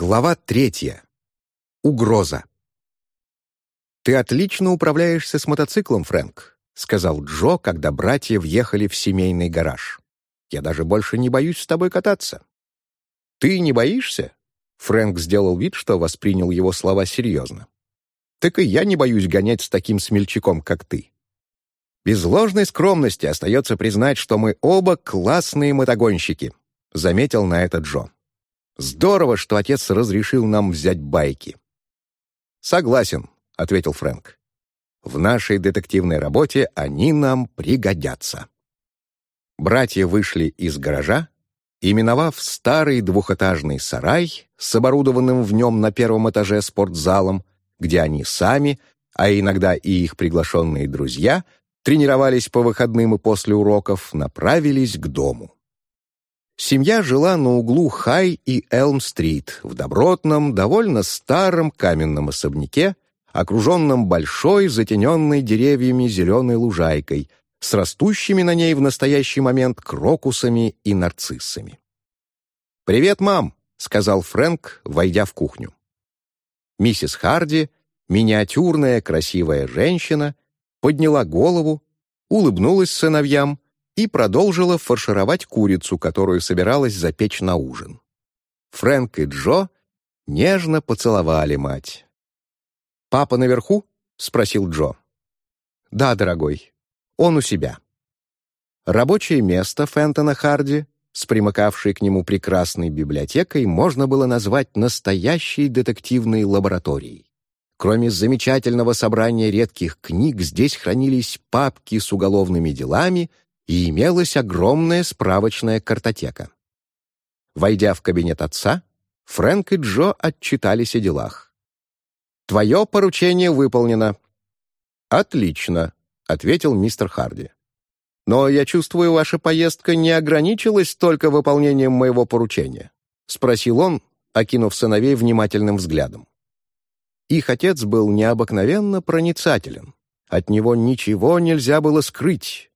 Глава третья. Угроза. «Ты отлично управляешься с мотоциклом, Фрэнк», — сказал Джо, когда братья въехали в семейный гараж. «Я даже больше не боюсь с тобой кататься». «Ты не боишься?» Фрэнк сделал вид, что воспринял его слова серьезно. «Так и я не боюсь гонять с таким смельчаком, как ты. Без ложной скромности остается признать, что мы оба классные мотогонщики», — заметил на это Джо. Здорово, что отец разрешил нам взять байки. Согласен, ответил Фрэнк. В нашей детективной работе они нам пригодятся. Братья вышли из гаража и, миновав старый двухэтажный сарай с оборудованным в нем на первом этаже спортзалом, где они сами, а иногда и их приглашенные друзья, тренировались по выходным и после уроков, направились к дому. Семья жила на углу Хай и Элм-стрит, в добротном, довольно старом каменном особняке, окруженном большой, затененной деревьями зеленой лужайкой, с растущими на ней в настоящий момент крокусами и нарциссами. «Привет, мам!» — сказал Фрэнк, войдя в кухню. Миссис Харди, миниатюрная красивая женщина, подняла голову, улыбнулась сыновьям и продолжила фаршировать курицу, которую собиралась запечь на ужин. Фрэнк и Джо нежно поцеловали мать. «Папа наверху?» — спросил Джо. «Да, дорогой, он у себя». Рабочее место Фентона Харди с примыкавшей к нему прекрасной библиотекой можно было назвать настоящей детективной лабораторией. Кроме замечательного собрания редких книг, здесь хранились папки с уголовными делами и имелась огромная справочная картотека. Войдя в кабинет отца, Фрэнк и Джо отчитались о делах. «Твое поручение выполнено». «Отлично», — ответил мистер Харди. «Но я чувствую, ваша поездка не ограничилась только выполнением моего поручения», — спросил он, окинув сыновей внимательным взглядом. Их отец был необыкновенно проницателен. От него ничего нельзя было скрыть,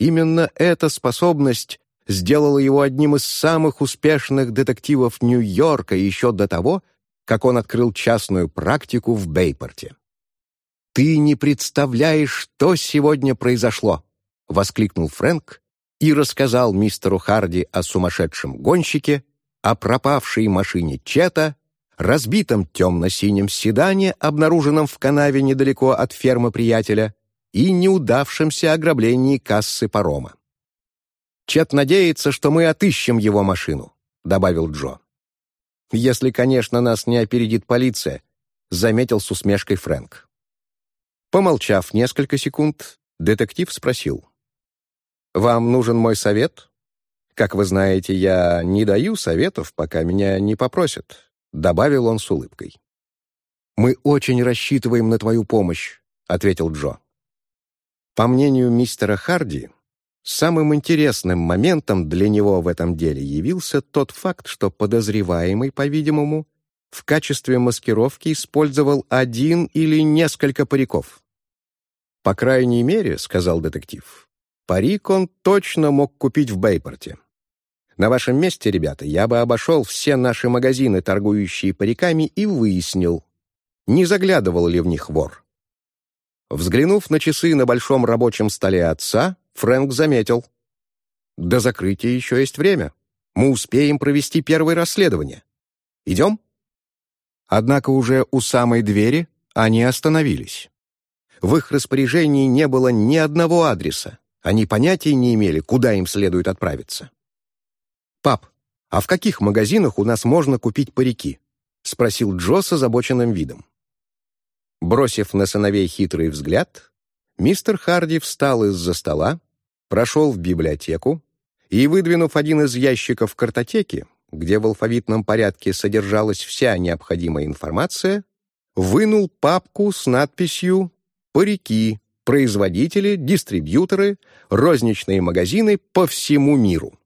Именно эта способность сделала его одним из самых успешных детективов Нью-Йорка еще до того, как он открыл частную практику в Бейпорте. «Ты не представляешь, что сегодня произошло!» — воскликнул Фрэнк и рассказал мистеру Харди о сумасшедшем гонщике, о пропавшей машине Чета, разбитом темно-синем седане, обнаруженном в канаве недалеко от фермы приятеля, и неудавшемся ограблении кассы парома. «Чет надеется, что мы отыщем его машину», — добавил Джо. «Если, конечно, нас не опередит полиция», — заметил с усмешкой Фрэнк. Помолчав несколько секунд, детектив спросил. «Вам нужен мой совет? Как вы знаете, я не даю советов, пока меня не попросят», — добавил он с улыбкой. «Мы очень рассчитываем на твою помощь», — ответил Джо. По мнению мистера Харди, самым интересным моментом для него в этом деле явился тот факт, что подозреваемый, по-видимому, в качестве маскировки использовал один или несколько париков. «По крайней мере», — сказал детектив, — «парик он точно мог купить в Бейпорте. На вашем месте, ребята, я бы обошел все наши магазины, торгующие париками, и выяснил, не заглядывал ли в них вор. Взглянув на часы на большом рабочем столе отца, Фрэнк заметил. «До закрытия еще есть время. Мы успеем провести первое расследование. Идем?» Однако уже у самой двери они остановились. В их распоряжении не было ни одного адреса. Они понятия не имели, куда им следует отправиться. «Пап, а в каких магазинах у нас можно купить парики?» — спросил Джо с озабоченным видом. Бросив на сыновей хитрый взгляд, мистер Харди встал из-за стола, прошел в библиотеку и, выдвинув один из ящиков картотеки, где в алфавитном порядке содержалась вся необходимая информация, вынул папку с надписью «Парики. Производители, дистрибьюторы, розничные магазины по всему миру».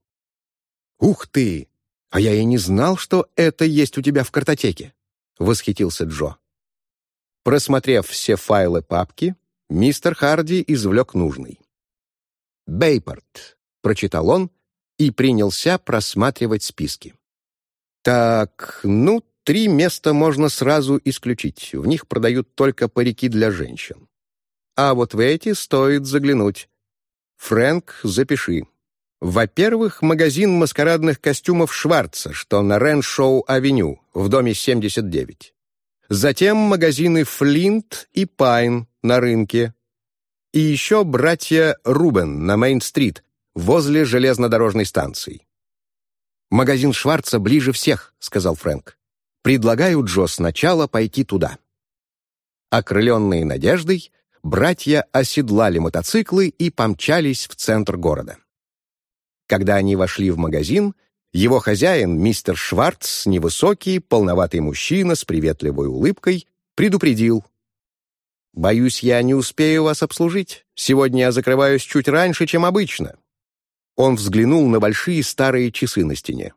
«Ух ты! А я и не знал, что это есть у тебя в картотеке!» — восхитился Джо. Просмотрев все файлы папки, мистер Харди извлек нужный. «Бейпорт», — прочитал он и принялся просматривать списки. «Так, ну, три места можно сразу исключить. В них продают только парики для женщин. А вот в эти стоит заглянуть. Фрэнк, запиши. Во-первых, магазин маскарадных костюмов Шварца, что на Рен-Шоу-авеню, в доме 79. Затем магазины Флинт и Пайн на рынке. И еще братья Рубен на Мейн-стрит, возле железнодорожной станции. «Магазин Шварца ближе всех», — сказал Фрэнк. «Предлагаю Джо сначала пойти туда». Окрыленные надеждой, братья оседлали мотоциклы и помчались в центр города. Когда они вошли в магазин, его хозяин, мистер Шварц, невысокий, полноватый мужчина с приветливой улыбкой, предупредил. «Боюсь, я не успею вас обслужить. Сегодня я закрываюсь чуть раньше, чем обычно». Он взглянул на большие старые часы на стене.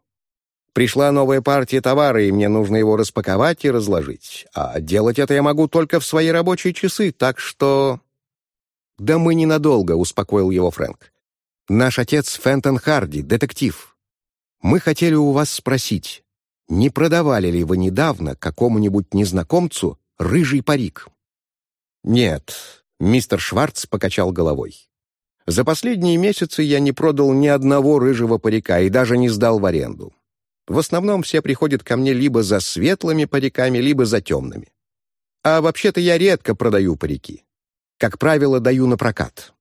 «Пришла новая партия товара, и мне нужно его распаковать и разложить. А делать это я могу только в свои рабочие часы, так что...» «Да мы ненадолго», — успокоил его Фрэнк. «Наш отец Фентон Харди, детектив. Мы хотели у вас спросить, не продавали ли вы недавно какому-нибудь незнакомцу рыжий парик?» «Нет», — мистер Шварц покачал головой. «За последние месяцы я не продал ни одного рыжего парика и даже не сдал в аренду. В основном все приходят ко мне либо за светлыми париками, либо за темными. А вообще-то я редко продаю парики. Как правило, даю на прокат».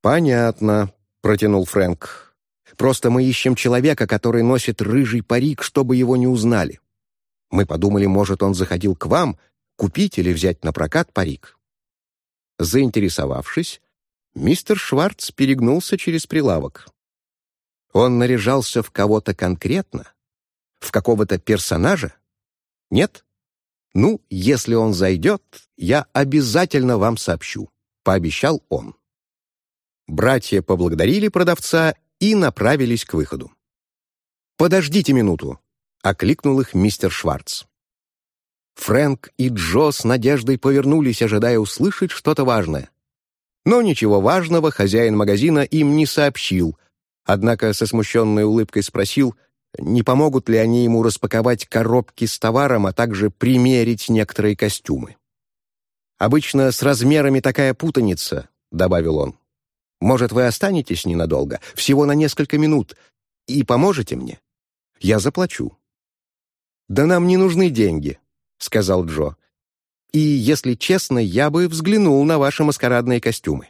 «Понятно», — протянул Фрэнк. «Просто мы ищем человека, который носит рыжий парик, чтобы его не узнали. Мы подумали, может, он заходил к вам купить или взять на прокат парик. Заинтересовавшись, мистер Шварц перегнулся через прилавок. Он наряжался в кого-то конкретно? В какого-то персонажа? Нет? Ну, если он зайдет, я обязательно вам сообщу, пообещал он. Братья поблагодарили продавца и направились к выходу. «Подождите минуту», — окликнул их мистер Шварц. Фрэнк и Джо с надеждой повернулись, ожидая услышать что-то важное. Но ничего важного хозяин магазина им не сообщил, однако со смущенной улыбкой спросил, не помогут ли они ему распаковать коробки с товаром, а также примерить некоторые костюмы. «Обычно с размерами такая путаница», — добавил он. «Может, вы останетесь ненадолго, всего на несколько минут, и поможете мне? Я заплачу». «Да нам не нужны деньги», — сказал Джо. «И, если честно, я бы взглянул на ваши маскарадные костюмы».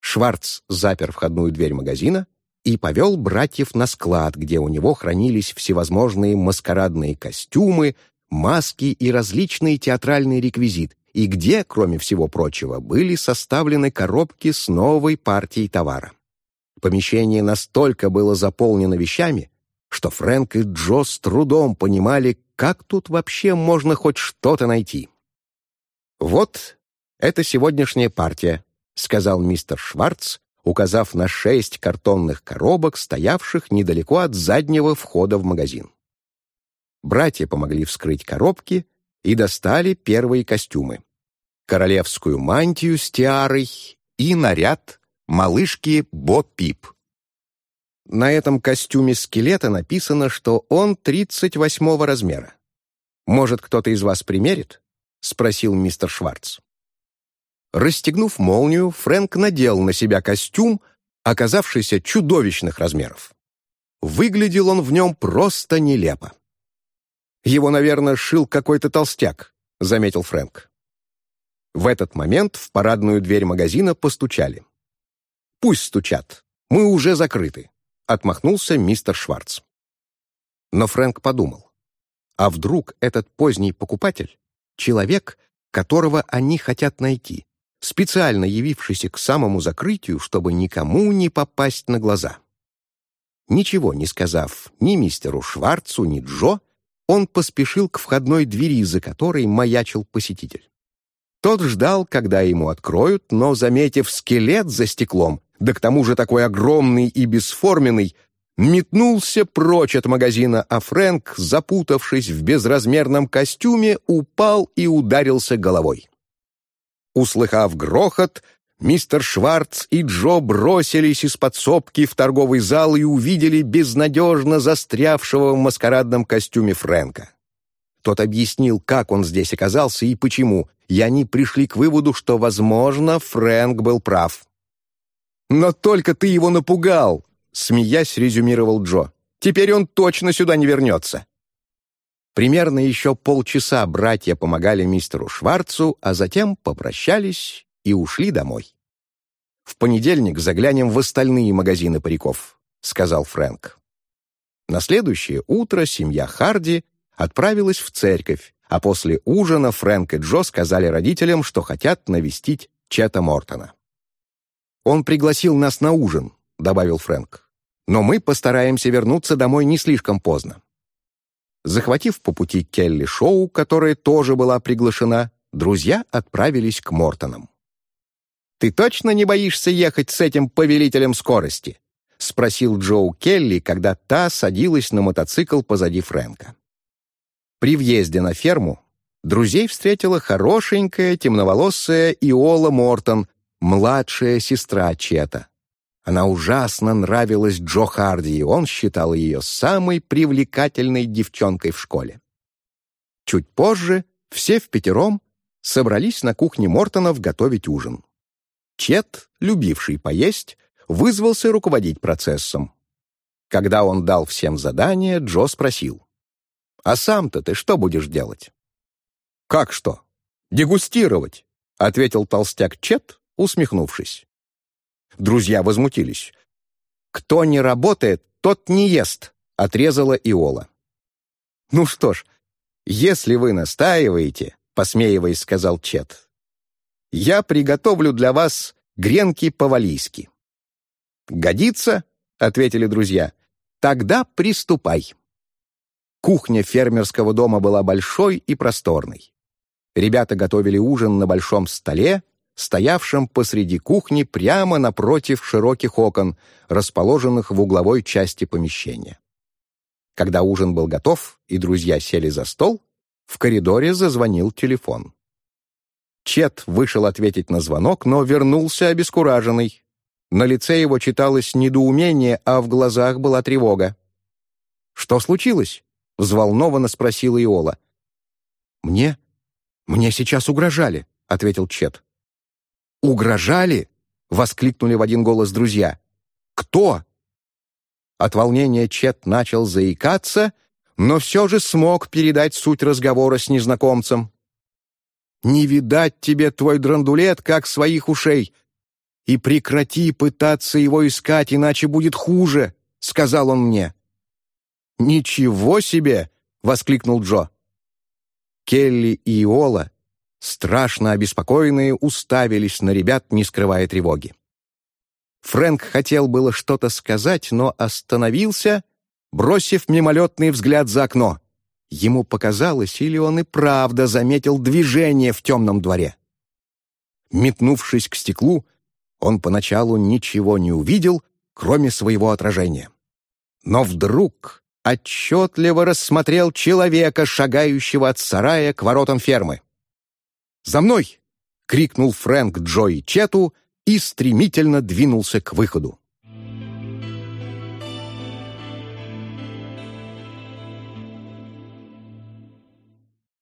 Шварц запер входную дверь магазина и повел братьев на склад, где у него хранились всевозможные маскарадные костюмы, маски и различный театральный реквизит, и где, кроме всего прочего, были составлены коробки с новой партией товара. Помещение настолько было заполнено вещами, что Фрэнк и Джо с трудом понимали, как тут вообще можно хоть что-то найти? «Вот, это сегодняшняя партия», — сказал мистер Шварц, указав на шесть картонных коробок, стоявших недалеко от заднего входа в магазин. Братья помогли вскрыть коробки и достали первые костюмы. Королевскую мантию с тиарой и наряд малышки Бо Пип. На этом костюме скелета написано, что он 38 размера. «Может, кто-то из вас примерит?» — спросил мистер Шварц. Расстегнув молнию, Фрэнк надел на себя костюм, оказавшийся чудовищных размеров. Выглядел он в нем просто нелепо. «Его, наверное, шил какой-то толстяк», — заметил Фрэнк. В этот момент в парадную дверь магазина постучали. «Пусть стучат, мы уже закрыты», отмахнулся мистер Шварц. Но Фрэнк подумал, а вдруг этот поздний покупатель — человек, которого они хотят найти, специально явившийся к самому закрытию, чтобы никому не попасть на глаза. Ничего не сказав ни мистеру Шварцу, ни Джо, он поспешил к входной двери, за которой маячил посетитель. Тот ждал, когда ему откроют, но, заметив скелет за стеклом, да к тому же такой огромный и бесформенный, метнулся прочь от магазина, а Фрэнк, запутавшись в безразмерном костюме, упал и ударился головой. Услыхав грохот, мистер Шварц и Джо бросились из подсобки в торговый зал и увидели безнадежно застрявшего в маскарадном костюме Фрэнка. Тот объяснил, как он здесь оказался и почему, и они пришли к выводу, что, возможно, Фрэнк был прав. «Но только ты его напугал!» — смеясь резюмировал Джо. «Теперь он точно сюда не вернется!» Примерно еще полчаса братья помогали мистеру Шварцу, а затем попрощались и ушли домой. «В понедельник заглянем в остальные магазины париков», — сказал Фрэнк. На следующее утро семья Харди отправилась в церковь, а после ужина Фрэнк и Джо сказали родителям, что хотят навестить Чета Мортона. «Он пригласил нас на ужин», — добавил Фрэнк. «Но мы постараемся вернуться домой не слишком поздно». Захватив по пути Келли Шоу, которая тоже была приглашена, друзья отправились к Мортонам. «Ты точно не боишься ехать с этим повелителем скорости?» — спросил Джоу Келли, когда та садилась на мотоцикл позади Фрэнка. При въезде на ферму друзей встретила хорошенькая темноволосая Иола Мортон, младшая сестра Чета. Она ужасно нравилась Джо Харди, и он считал ее самой привлекательной девчонкой в школе. Чуть позже все в пятером собрались на кухне Мортонов готовить ужин. Чет, любивший поесть, вызвался руководить процессом. Когда он дал всем задание, Джо спросил. «А сам-то ты что будешь делать?» «Как что? Дегустировать», — ответил толстяк Чет, усмехнувшись. Друзья возмутились. «Кто не работает, тот не ест», — отрезала Иола. «Ну что ж, если вы настаиваете», — посмеиваясь, сказал Чет, «я приготовлю для вас гренки по-валийски». «Годится?» — ответили друзья. «Тогда приступай». Кухня фермерского дома была большой и просторной. Ребята готовили ужин на большом столе, стоявшем посреди кухни прямо напротив широких окон, расположенных в угловой части помещения. Когда ужин был готов и друзья сели за стол, в коридоре зазвонил телефон. Чет вышел ответить на звонок, но вернулся обескураженный. На лице его читалось недоумение, а в глазах была тревога. «Что случилось?» — взволнованно спросила Иола. «Мне? Мне сейчас угрожали», — ответил Чет. «Угрожали?» — воскликнули в один голос друзья. «Кто?» От волнения Чет начал заикаться, но все же смог передать суть разговора с незнакомцем. «Не видать тебе твой драндулет, как своих ушей, и прекрати пытаться его искать, иначе будет хуже», — сказал он мне. «Ничего себе!» — воскликнул Джо. Келли и Иола страшно обеспокоенные, уставились на ребят, не скрывая тревоги. Фрэнк хотел было что-то сказать, но остановился, бросив мимолетный взгляд за окно. Ему показалось, или он и правда заметил движение в темном дворе. Метнувшись к стеклу, он поначалу ничего не увидел, кроме своего отражения. Но вдруг отчетливо рассмотрел человека, шагающего от сарая к воротам фермы. «За мной!» — крикнул Фрэнк Джо Чету и стремительно двинулся к выходу.